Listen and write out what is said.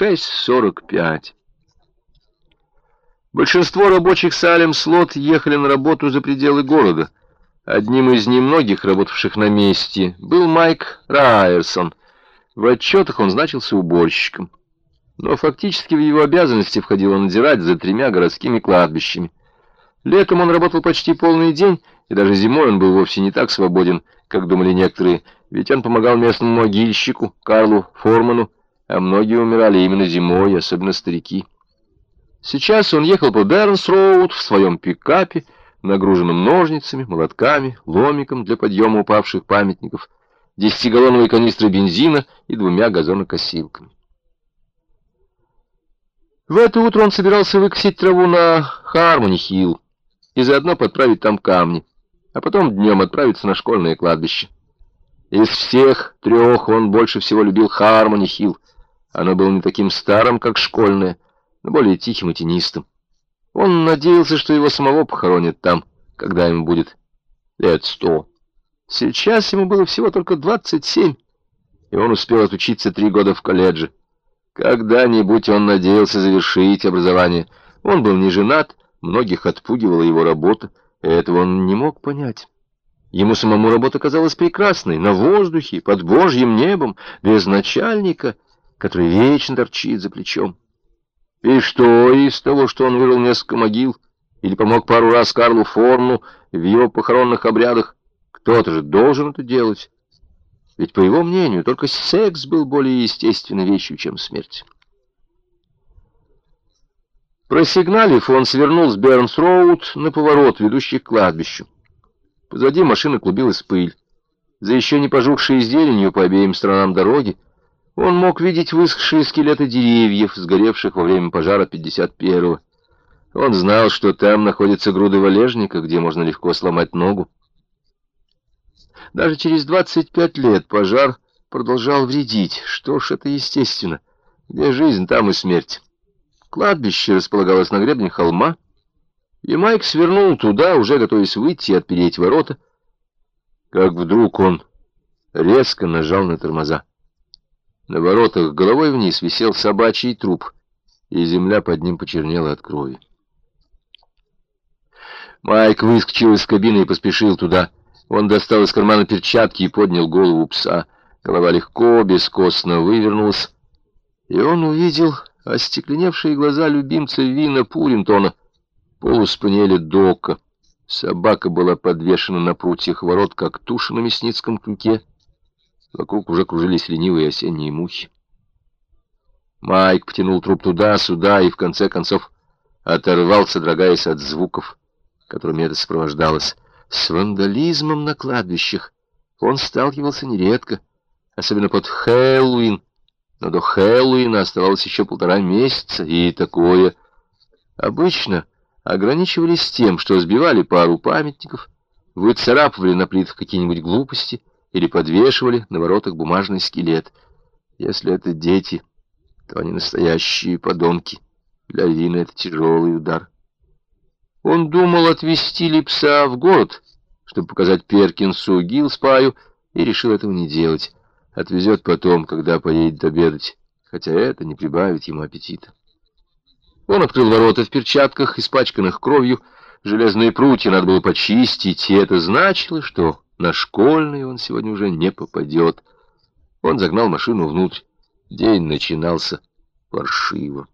6.45. Большинство рабочих Салем Слот ехали на работу за пределы города. Одним из немногих, работавших на месте, был Майк Райерсон. В отчетах он значился уборщиком. Но фактически в его обязанности входило надзирать за тремя городскими кладбищами. Летом он работал почти полный день, и даже зимой он был вовсе не так свободен, как думали некоторые, ведь он помогал местному могильщику, Карлу Форману, а многие умирали именно зимой, особенно старики. Сейчас он ехал по Бернс-Роуд в своем пикапе, нагруженном ножницами, молотками, ломиком для подъема упавших памятников, десятигаллоновой канистрой бензина и двумя газонокосилками. В это утро он собирался выкосить траву на Хармони-Хилл и заодно подправить там камни, а потом днем отправиться на школьное кладбище. Из всех трех он больше всего любил Хармони-Хилл. Оно было не таким старым, как школьное, но более тихим и тенистым. Он надеялся, что его самого похоронят там, когда ему будет лет сто. Сейчас ему было всего только двадцать семь, и он успел отучиться три года в колледже. Когда-нибудь он надеялся завершить образование. Он был не женат, многих отпугивала его работа, и этого он не мог понять. Ему самому работа казалась прекрасной, на воздухе, под божьим небом, без начальника, который вечно торчит за плечом. И что из того, что он вырыл несколько могил или помог пару раз Карлу Форму в его похоронных обрядах? Кто-то же должен это делать. Ведь, по его мнению, только секс был более естественной вещью, чем смерть. Просигналив, он свернул с Бернс-Роуд на поворот, ведущий к кладбищу. Позади машины клубилась пыль. За еще не пожухшей зеленью по обеим сторонам дороги он мог видеть высохшие скелеты деревьев, сгоревших во время пожара 51-го. Он знал, что там находятся груды валежника, где можно легко сломать ногу. Даже через 25 лет пожар продолжал вредить. Что ж, это естественно. Где жизнь, там и смерть. Кладбище располагалось на гребне холма, и Майк свернул туда, уже готовясь выйти и отпереть ворота, как вдруг он резко нажал на тормоза. На воротах головой вниз висел собачий труп, и земля под ним почернела от крови. Майк выскочил из кабины и поспешил туда. Он достал из кармана перчатки и поднял голову пса. Голова легко, бескостно вывернулась, и он увидел остекленевшие глаза любимца Вина Пуринтона, полуспаниеля Дока. Собака была подвешена на прутьях ворот, как туша на мясницком крюке. Вокруг уже кружились ленивые осенние мухи. Майк потянул труп туда-сюда и, в конце концов, оторвался, дрогаясь от звуков, которыми это сопровождалось. С вандализмом на кладбищах он сталкивался нередко, особенно под Хэллоуин, но до Хэллоуина оставалось еще полтора месяца, и такое обычно ограничивались тем, что сбивали пару памятников, выцарапывали на плитах какие-нибудь глупости — или подвешивали на воротах бумажный скелет. Если это дети, то они настоящие подонки. Для Вина это тяжелый удар. Он думал отвезти Липса в город, чтобы показать Перкинсу Гилспаю, и решил этого не делать. Отвезет потом, когда поедет обедать, хотя это не прибавит ему аппетита. Он открыл ворота в перчатках, испачканных кровью. Железные прутья надо было почистить, и это значило, что на школьный он сегодня уже не попадет. Он загнал машину внутрь. День начинался паршиво.